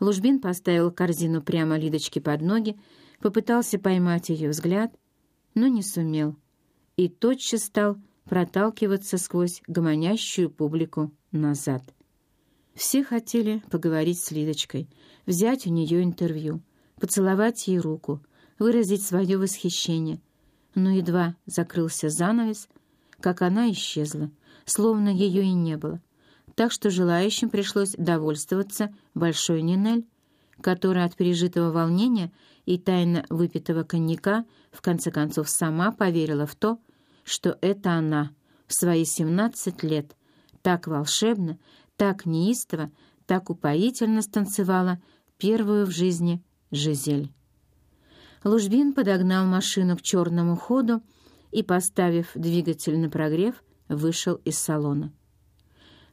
Лужбин поставил корзину прямо Лидочке под ноги, попытался поймать ее взгляд, но не сумел, и тотчас стал проталкиваться сквозь гомонящую публику назад. Все хотели поговорить с Лидочкой, взять у нее интервью, поцеловать ей руку, выразить свое восхищение. Но едва закрылся занавес, как она исчезла, словно ее и не было. Так что желающим пришлось довольствоваться большой Нинель, которая от пережитого волнения и тайно выпитого коньяка в конце концов сама поверила в то, что это она в свои семнадцать лет так волшебно, так неистово, так упоительно станцевала первую в жизни Жизель. Лужбин подогнал машину к черному ходу и, поставив двигатель на прогрев, вышел из салона.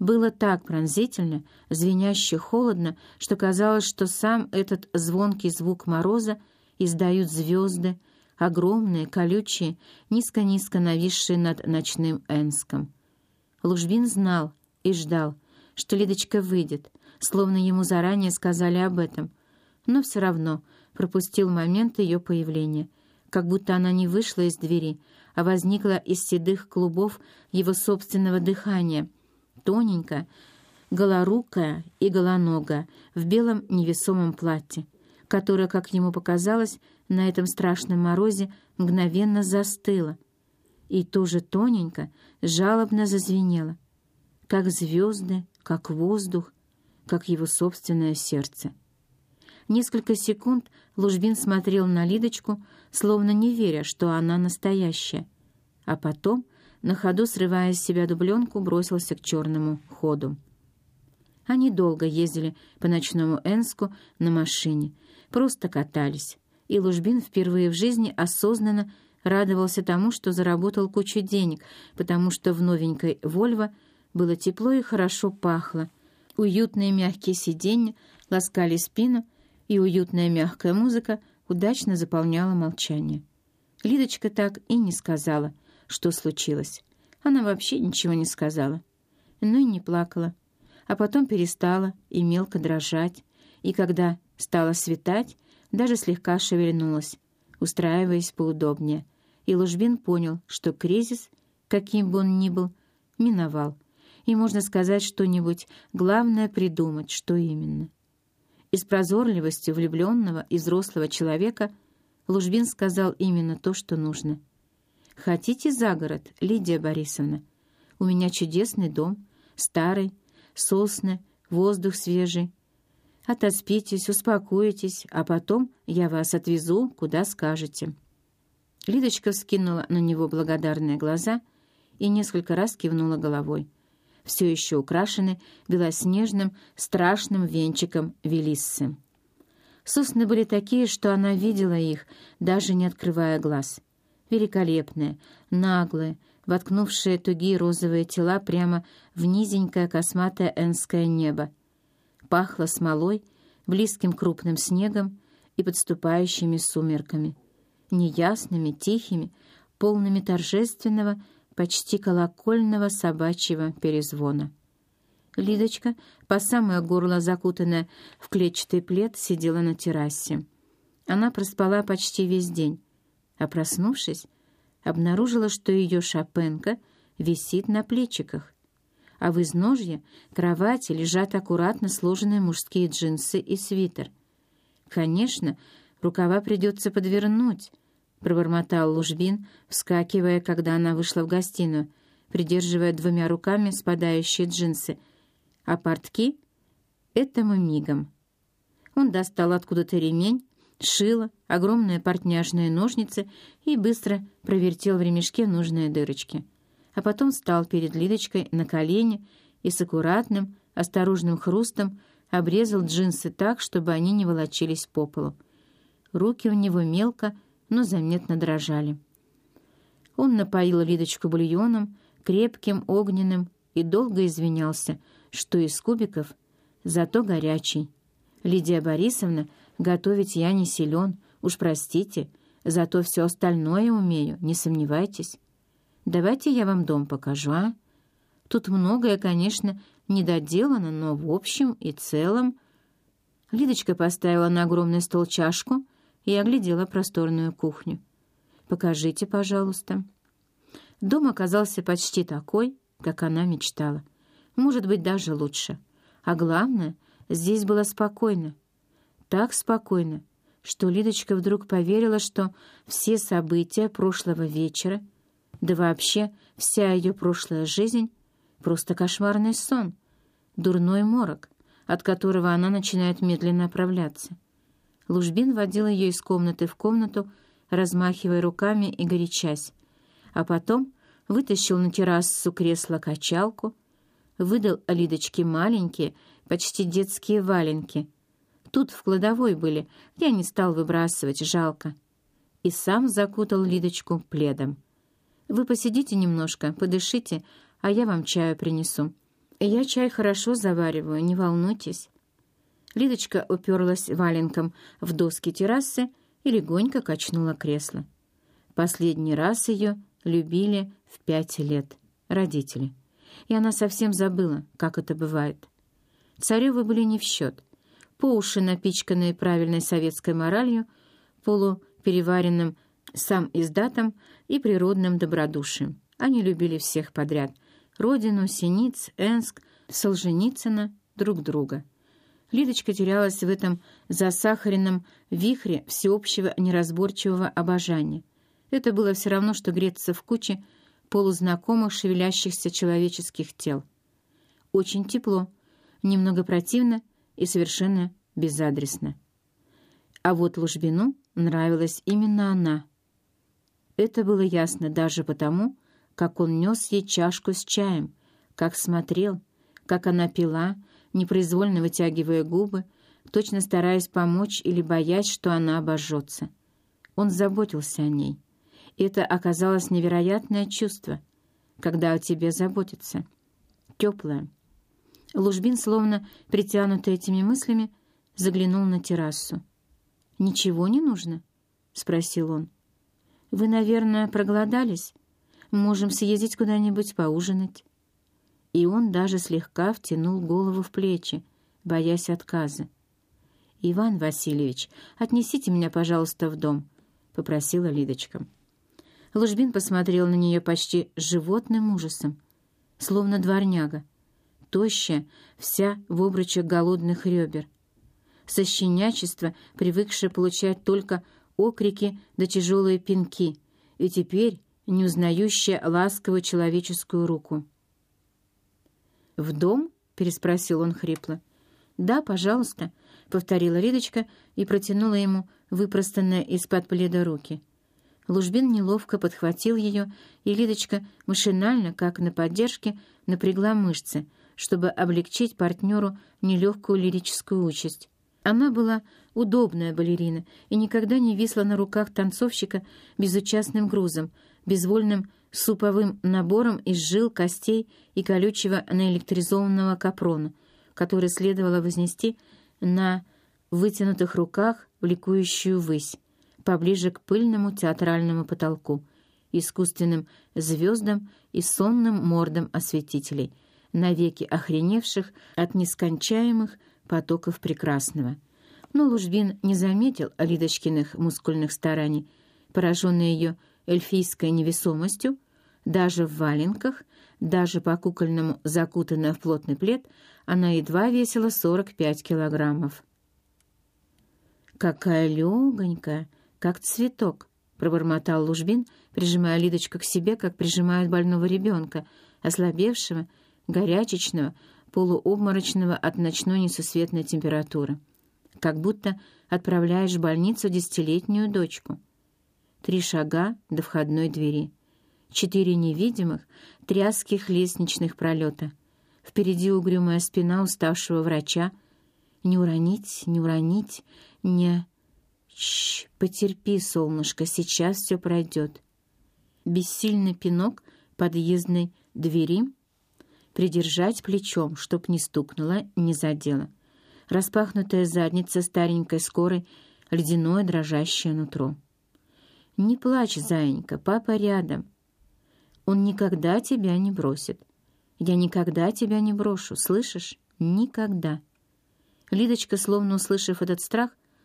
Было так пронзительно, звеняще холодно, что казалось, что сам этот звонкий звук мороза издают звезды, огромные, колючие, низко-низко нависшие над ночным Энском. Лужбин знал и ждал, что Лидочка выйдет, словно ему заранее сказали об этом, но все равно пропустил момент ее появления, как будто она не вышла из двери, а возникла из седых клубов его собственного дыхания, тоненькая, голорукая и голоногая, в белом невесомом платье, которое, как ему показалось, на этом страшном морозе мгновенно застыло и тоже тоненько, жалобно зазвенело, как звезды, как воздух, как его собственное сердце. Несколько секунд Лужбин смотрел на Лидочку, словно не веря, что она настоящая, а потом, на ходу срывая с себя дубленку, бросился к черному ходу. Они долго ездили по ночному Энску на машине, просто катались, и Лужбин впервые в жизни осознанно радовался тому, что заработал кучу денег, потому что в новенькой «Вольво» было тепло и хорошо пахло, уютные мягкие сиденья ласкали спину, и уютная мягкая музыка удачно заполняла молчание. Лидочка так и не сказала, что случилось. Она вообще ничего не сказала. Но и не плакала. А потом перестала и мелко дрожать, и когда стало светать, даже слегка шевельнулась, устраиваясь поудобнее. И Лужбин понял, что кризис, каким бы он ни был, миновал. И можно сказать что-нибудь, главное придумать, что именно — и с прозорливостью влюбленного и взрослого человека Лужбин сказал именно то, что нужно. «Хотите за город, Лидия Борисовна? У меня чудесный дом, старый, сосны, воздух свежий. Отоспитесь, успокойтесь, а потом я вас отвезу, куда скажете». Лидочка вскинула на него благодарные глаза и несколько раз кивнула головой все еще украшены белоснежным страшным венчиком Велиссы. Сосны были такие, что она видела их, даже не открывая глаз. Великолепные, наглые, воткнувшие тугие розовые тела прямо в низенькое косматое энское небо. Пахло смолой, близким крупным снегом и подступающими сумерками, неясными, тихими, полными торжественного, почти колокольного собачьего перезвона. Лидочка, по самое горло закутанная в клетчатый плед, сидела на террасе. Она проспала почти весь день, а проснувшись, обнаружила, что ее шапенка висит на плечиках, а в изножье кровати лежат аккуратно сложенные мужские джинсы и свитер. Конечно, рукава придется подвернуть, — пробормотал Лужбин, вскакивая, когда она вышла в гостиную, придерживая двумя руками спадающие джинсы. А портки — этому мигом. Он достал откуда-то ремень, шило, огромные портняжные ножницы и быстро провертел в ремешке нужные дырочки. А потом встал перед Лидочкой на колени и с аккуратным, осторожным хрустом обрезал джинсы так, чтобы они не волочились по полу. Руки у него мелко, но заметно дрожали. Он напоил Лидочку бульоном, крепким, огненным, и долго извинялся, что из кубиков, зато горячий. «Лидия Борисовна, готовить я не силен, уж простите, зато все остальное умею, не сомневайтесь. Давайте я вам дом покажу, а? Тут многое, конечно, недоделано, но в общем и целом...» Лидочка поставила на огромный стол чашку и оглядела просторную кухню. «Покажите, пожалуйста». Дом оказался почти такой, как она мечтала. Может быть, даже лучше. А главное, здесь было спокойно. Так спокойно, что Лидочка вдруг поверила, что все события прошлого вечера, да вообще вся ее прошлая жизнь — просто кошмарный сон, дурной морок, от которого она начинает медленно оправляться. Лужбин водил ее из комнаты в комнату, размахивая руками и горячась, а потом вытащил на террасу кресло-качалку, выдал Лидочке маленькие, почти детские валенки. Тут в кладовой были, я не стал выбрасывать, жалко. И сам закутал Лидочку пледом. «Вы посидите немножко, подышите, а я вам чаю принесу. Я чай хорошо завариваю, не волнуйтесь». Лидочка уперлась валенком в доски террасы и легонько качнула кресло. Последний раз ее любили в пять лет родители, и она совсем забыла, как это бывает. Царевы были не в счет. По уши напичканные правильной советской моралью, полупереваренным сам издатом и природным добродушием. Они любили всех подряд — родину, Синиц, Энск, Солженицына, друг друга. Лидочка терялась в этом засахаренном вихре всеобщего неразборчивого обожания. Это было все равно, что греться в куче полузнакомых шевелящихся человеческих тел. Очень тепло, немного противно и совершенно безадресно. А вот Лужбину нравилась именно она. Это было ясно даже потому, как он нес ей чашку с чаем, как смотрел, как она пила, непроизвольно вытягивая губы, точно стараясь помочь или боясь, что она обожжется. Он заботился о ней. Это оказалось невероятное чувство, когда о тебе заботятся. Теплое. Лужбин, словно притянутый этими мыслями, заглянул на террасу. «Ничего не нужно?» — спросил он. «Вы, наверное, проголодались? Можем съездить куда-нибудь поужинать» и он даже слегка втянул голову в плечи, боясь отказа. «Иван Васильевич, отнесите меня, пожалуйста, в дом», — попросила Лидочка. Лужбин посмотрел на нее почти животным ужасом, словно дворняга, тощая, вся в обручах голодных ребер. Со щенячества, привыкшая получать только окрики да тяжелые пинки, и теперь не узнающая ласковую человеческую руку. «В дом?» — переспросил он хрипло. «Да, пожалуйста», — повторила Ридочка и протянула ему выпростанные из-под пледа руки. Лужбин неловко подхватил ее, и Лидочка машинально, как на поддержке, напрягла мышцы, чтобы облегчить партнеру нелегкую лирическую участь. Она была удобная балерина и никогда не висла на руках танцовщика безучастным грузом, безвольным суповым набором из жил, костей и колючего наэлектризованного капрона, который следовало вознести на вытянутых руках в ликующую высь, поближе к пыльному театральному потолку, искусственным звездам и сонным мордам осветителей, навеки охреневших от нескончаемых потоков прекрасного. Но Лужбин не заметил Лидочкиных мускульных стараний, пораженный ее эльфийской невесомостью, даже в валенках, даже по-кукольному закутанная в плотный плед, она едва весила 45 килограммов. «Какая легонькая, как цветок!» — пробормотал Лужбин, прижимая Лидочку к себе, как прижимают больного ребенка, ослабевшего, горячечного, полуобморочного от ночной несусветной температуры. Как будто отправляешь в больницу десятилетнюю дочку — три шага до входной двери, четыре невидимых, тряских лестничных пролета. Впереди угрюмая спина уставшего врача. Не уронить, не уронить, не... Чш, потерпи, солнышко, сейчас все пройдет. Бессильный пинок подъездной двери придержать плечом, чтоб не стукнуло, не задело. Распахнутая задница старенькой скорой, ледяное дрожащее нутро. «Не плачь, зайенька, папа рядом. Он никогда тебя не бросит. Я никогда тебя не брошу, слышишь? Никогда». Лидочка, словно услышав этот страх,